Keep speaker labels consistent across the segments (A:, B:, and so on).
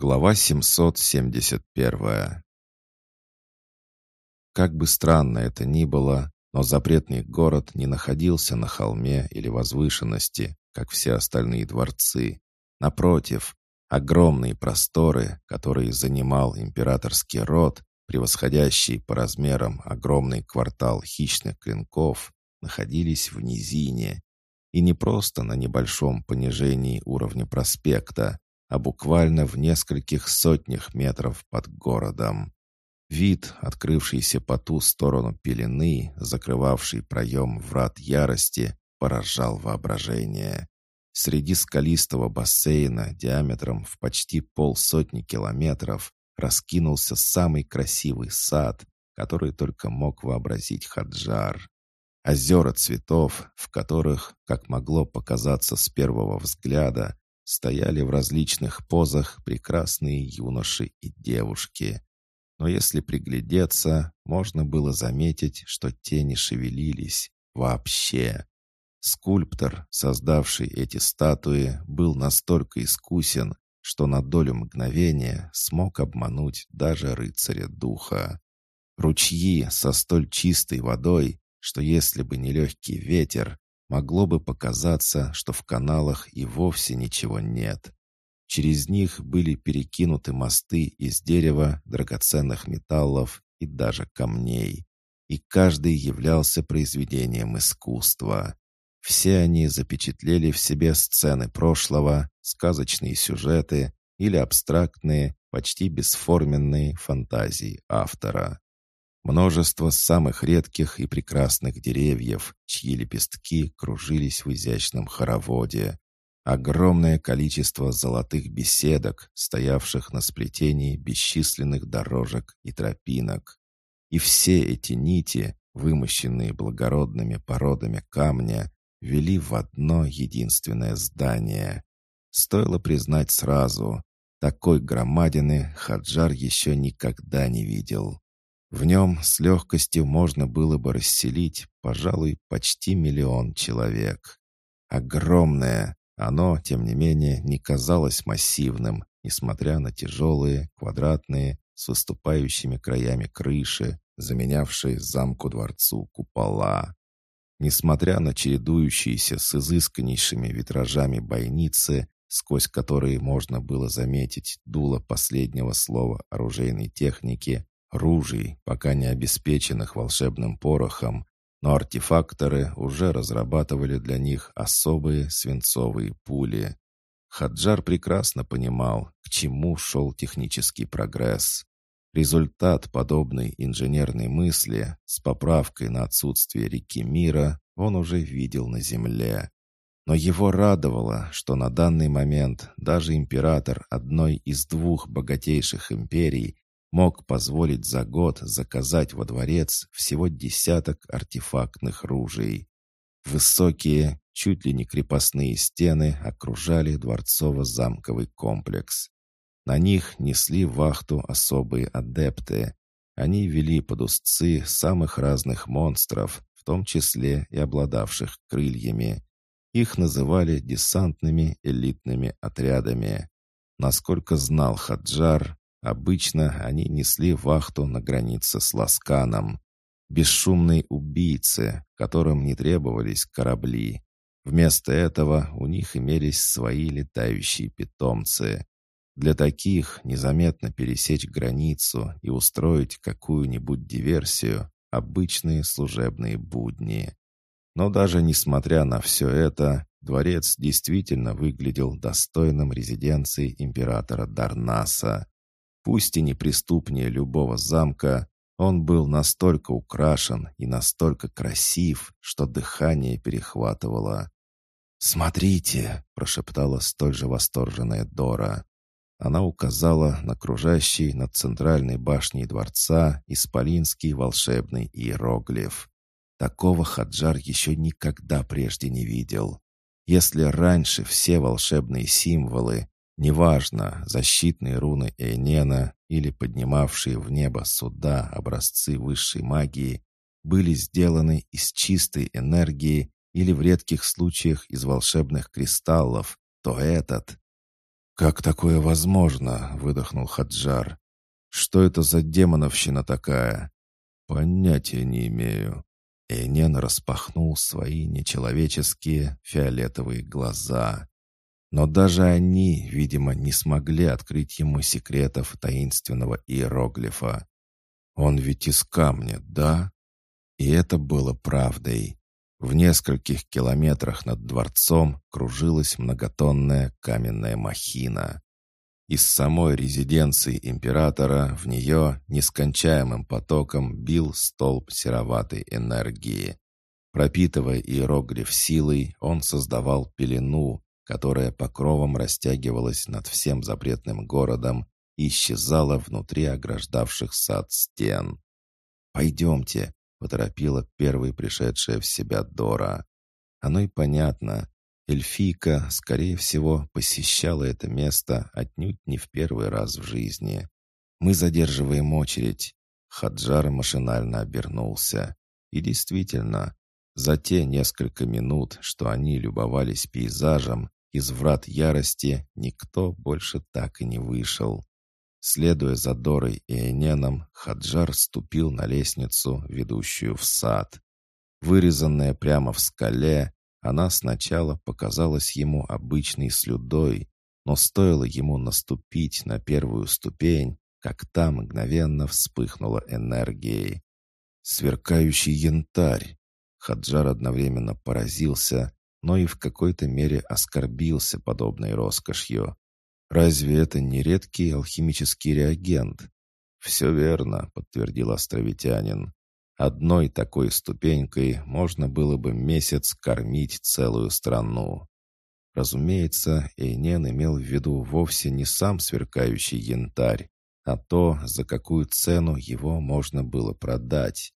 A: Глава 771 Как бы странно это ни было, но запретный город не находился на холме или возвышенности, как все остальные дворцы. Напротив, огромные просторы, которые занимал императорский род, превосходящий по размерам огромный квартал хищных клинков, находились в низине. И не просто на небольшом понижении уровня проспекта, а буквально в нескольких сотнях метров под городом. Вид, открывшийся по ту сторону пелены, закрывавший проем врат ярости, поражал воображение. Среди скалистого бассейна диаметром в почти полсотни километров раскинулся самый красивый сад, который только мог вообразить Хаджар. Озера цветов, в которых, как могло показаться с первого взгляда, стояли в различных позах прекрасные юноши и девушки. Но если приглядеться, можно было заметить, что тени шевелились вообще. Скульптор, создавший эти статуи, был настолько искусен, что на долю мгновения смог обмануть даже рыцаря духа. Ручьи со столь чистой водой, что если бы не легкий ветер, Могло бы показаться, что в каналах и вовсе ничего нет. Через них были перекинуты мосты из дерева, драгоценных металлов и даже камней. И каждый являлся произведением искусства. Все они запечатлели в себе сцены прошлого, сказочные сюжеты или абстрактные, почти бесформенные фантазии автора. Множество самых редких и прекрасных деревьев, чьи лепестки кружились в изящном хороводе. Огромное количество золотых беседок, стоявших на сплетении бесчисленных дорожек и тропинок. И все эти нити, вымощенные благородными породами камня, вели в одно единственное здание. Стоило признать сразу, такой громадины Хаджар еще никогда не видел. В нем с легкостью можно было бы расселить, пожалуй, почти миллион человек. Огромное, оно, тем не менее, не казалось массивным, несмотря на тяжелые, квадратные, с выступающими краями крыши, заменявшие замку-дворцу купола. Несмотря на чередующиеся с изысканнейшими витражами бойницы, сквозь которые можно было заметить дуло последнего слова оружейной техники, ружей, пока не обеспеченных волшебным порохом, но артефакторы уже разрабатывали для них особые свинцовые пули. Хаджар прекрасно понимал, к чему шел технический прогресс. Результат подобной инженерной мысли с поправкой на отсутствие реки мира он уже видел на Земле. Но его радовало, что на данный момент даже император одной из двух богатейших империй мог позволить за год заказать во дворец всего десяток артефактных ружей. Высокие, чуть ли не крепостные стены окружали дворцово-замковый комплекс. На них несли вахту особые адепты. Они вели под узцы самых разных монстров, в том числе и обладавших крыльями. Их называли десантными элитными отрядами. Насколько знал Хаджар, Обычно они несли вахту на границе с Ласканом. Бесшумные убийцы, которым не требовались корабли. Вместо этого у них имелись свои летающие питомцы. Для таких незаметно пересечь границу и устроить какую-нибудь диверсию – обычные служебные будни. Но даже несмотря на все это, дворец действительно выглядел достойным резиденцией императора Дарнаса. Пусть и неприступнее любого замка, он был настолько украшен и настолько красив, что дыхание перехватывало. «Смотрите!» — прошептала столь же восторженная Дора. Она указала на кружащий над центральной башней дворца исполинский волшебный иероглиф. Такого Хаджар еще никогда прежде не видел. Если раньше все волшебные символы Неважно, защитные руны Эйнена или поднимавшие в небо суда образцы высшей магии были сделаны из чистой энергии или в редких случаях из волшебных кристаллов, то этот... «Как такое возможно?» — выдохнул Хаджар. «Что это за демоновщина такая?» «Понятия не имею». Эйнен распахнул свои нечеловеческие фиолетовые глаза. Но даже они, видимо, не смогли открыть ему секретов таинственного иероглифа. Он ведь из камня, да? И это было правдой. В нескольких километрах над дворцом кружилась многотонная каменная махина. Из самой резиденции императора в нее нескончаемым потоком бил столб сероватой энергии. Пропитывая иероглиф силой, он создавал пелену, которая покровом растягивалась над всем запретным городом и исчезала внутри ограждавших сад стен. «Пойдемте», — поторопила первой пришедшая в себя Дора. Оно и понятно. Эльфийка, скорее всего, посещала это место отнюдь не в первый раз в жизни. «Мы задерживаем очередь». Хаджар машинально обернулся. И действительно, за те несколько минут, что они любовались пейзажем, из врат ярости никто больше так и не вышел. Следуя за Дорой и Эненом, Хаджар ступил на лестницу, ведущую в сад. Вырезанная прямо в скале, она сначала показалась ему обычной слюдой, но стоило ему наступить на первую ступень, как та мгновенно вспыхнула энергией. Сверкающий янтарь! Хаджар одновременно поразился, но и в какой-то мере оскорбился подобной роскошью. Разве это не редкий алхимический реагент? Все верно, подтвердил островитянин. Одной такой ступенькой можно было бы месяц кормить целую страну. Разумеется, Эйнен имел в виду вовсе не сам сверкающий янтарь, а то, за какую цену его можно было продать.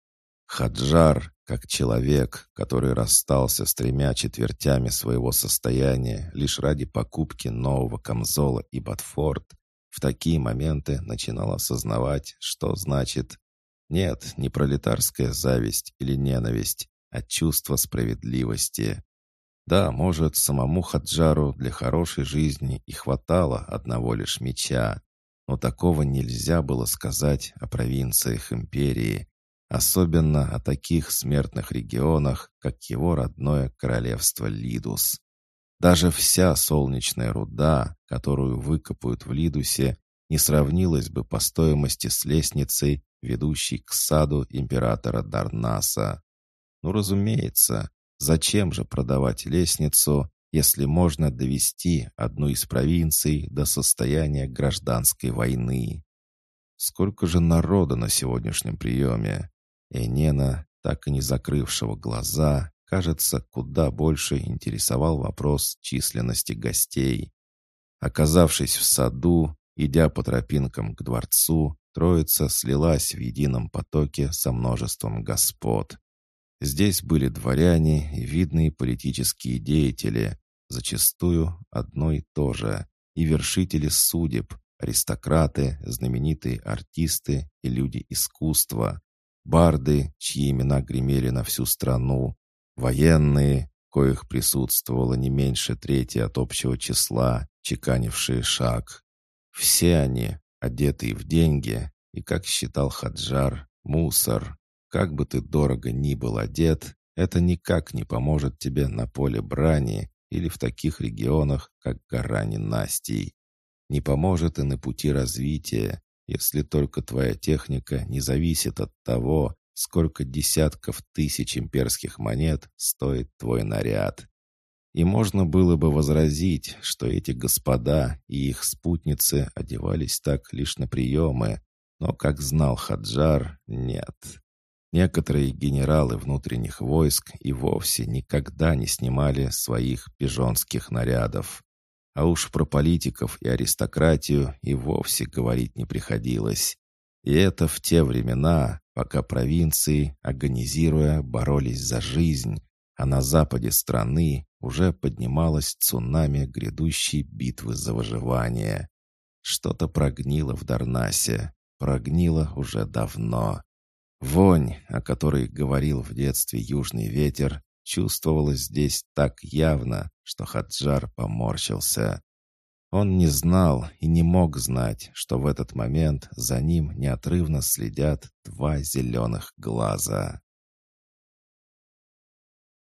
A: Хаджар, как человек, который расстался с тремя четвертями своего состояния лишь ради покупки нового камзола и ботфорд, в такие моменты начинал осознавать, что значит нет, не пролетарская зависть или ненависть, а чувство справедливости. Да, может, самому Хаджару для хорошей жизни и хватало одного лишь меча, но такого нельзя было сказать о провинциях империи, особенно о таких смертных регионах, как его родное королевство Лидус. Даже вся солнечная руда, которую выкопают в Лидусе, не сравнилась бы по стоимости с лестницей, ведущей к саду императора Дарнаса. Ну, разумеется, зачем же продавать лестницу, если можно довести одну из провинций до состояния гражданской войны? Сколько же народа на сегодняшнем приеме? Энена, так и не закрывшего глаза, кажется, куда больше интересовал вопрос численности гостей. Оказавшись в саду, идя по тропинкам к дворцу, троица слилась в едином потоке со множеством господ. Здесь были дворяне и видные политические деятели, зачастую одно и то же, и вершители судеб, аристократы, знаменитые артисты и люди искусства, барды, чьи имена гремели на всю страну, военные, коих присутствовало не меньше трети от общего числа, чеканившие шаг. Все они, одетые в деньги, и, как считал Хаджар, мусор. Как бы ты дорого ни был одет, это никак не поможет тебе на поле брани или в таких регионах, как гора ненастий. Не поможет и на пути развития, если только твоя техника не зависит от того, сколько десятков тысяч имперских монет стоит твой наряд. И можно было бы возразить, что эти господа и их спутницы одевались так лишь на приемы, но, как знал Хаджар, нет. Некоторые генералы внутренних войск и вовсе никогда не снимали своих пижонских нарядов. А уж про политиков и аристократию и вовсе говорить не приходилось. И это в те времена, пока провинции, агонизируя, боролись за жизнь, а на западе страны уже поднималось цунами грядущей битвы за выживание. Что-то прогнило в Дарнасе, прогнило уже давно. Вонь, о которой говорил в детстве южный ветер, чувствовалась здесь так явно, что Хаджар поморщился. Он не знал и не мог знать, что в этот момент за ним неотрывно следят два зеленых глаза.